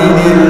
الدين